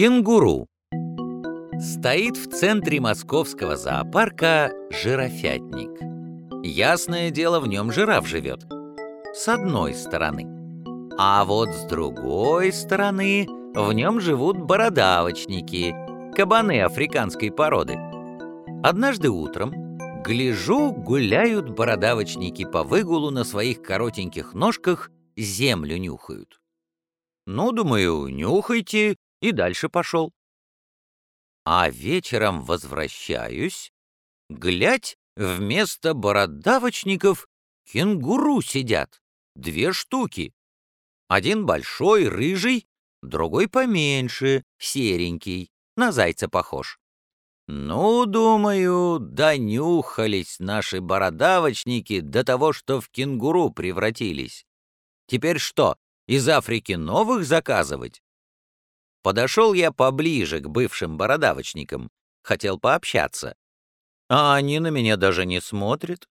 Кенгуру. Стоит в центре московского зоопарка жирафятник. Ясное дело, в нем жираф живет. С одной стороны. А вот с другой стороны в нем живут бородавочники, кабаны африканской породы. Однажды утром, гляжу, гуляют бородавочники по выгулу на своих коротеньких ножках, землю нюхают. Ну, думаю, нюхайте, и дальше пошел. А вечером возвращаюсь, глядь, вместо бородавочников кенгуру сидят, две штуки. Один большой, рыжий, другой поменьше, серенький, на зайца похож. Ну, думаю, донюхались наши бородавочники до того, что в кенгуру превратились. Теперь что, из Африки новых заказывать? Подошел я поближе к бывшим бородавочникам, хотел пообщаться. А они на меня даже не смотрят.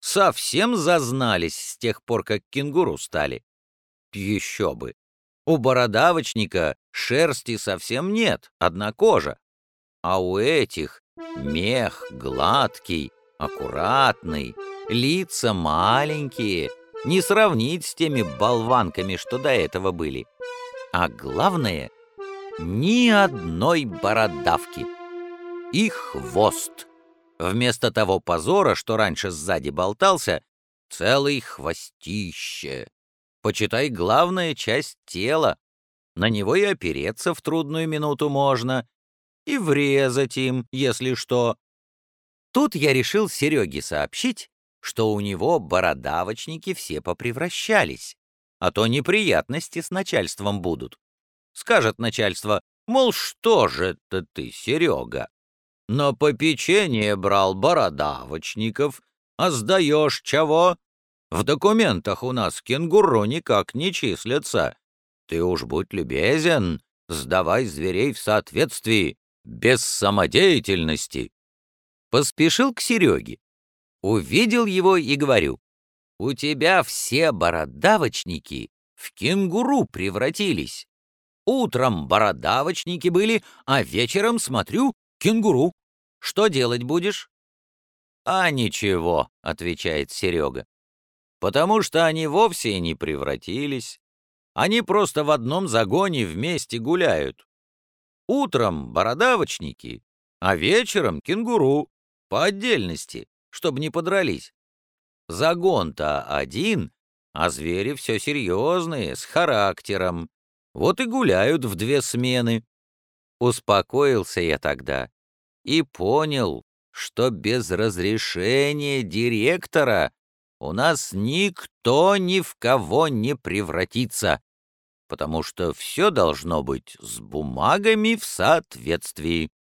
Совсем зазнались с тех пор, как кенгуру стали. Еще бы. У бородавочника шерсти совсем нет, одна кожа. А у этих мех гладкий, аккуратный, лица маленькие, не сравнить с теми болванками, что до этого были. А главное — ни одной бородавки. И хвост. Вместо того позора, что раньше сзади болтался, целый хвостище. Почитай, главная часть тела. На него и опереться в трудную минуту можно, и врезать им, если что. Тут я решил Сереге сообщить, что у него бородавочники все попревращались, а то неприятности с начальством будут. Скажет начальство, мол, что же это ты, Серега? На попечение брал бородавочников, а сдаешь чего? В документах у нас кенгуру никак не числятся. Ты уж будь любезен, сдавай зверей в соответствии, без самодеятельности. Поспешил к Сереге. Увидел его и говорю, у тебя все бородавочники в кенгуру превратились. Утром бородавочники были, а вечером, смотрю, кенгуру. Что делать будешь?» «А ничего», — отвечает Серега. «Потому что они вовсе не превратились. Они просто в одном загоне вместе гуляют. Утром бородавочники, а вечером кенгуру, по отдельности, чтобы не подрались. Загон-то один, а звери все серьезные, с характером. Вот и гуляют в две смены. Успокоился я тогда и понял, что без разрешения директора у нас никто ни в кого не превратится, потому что все должно быть с бумагами в соответствии.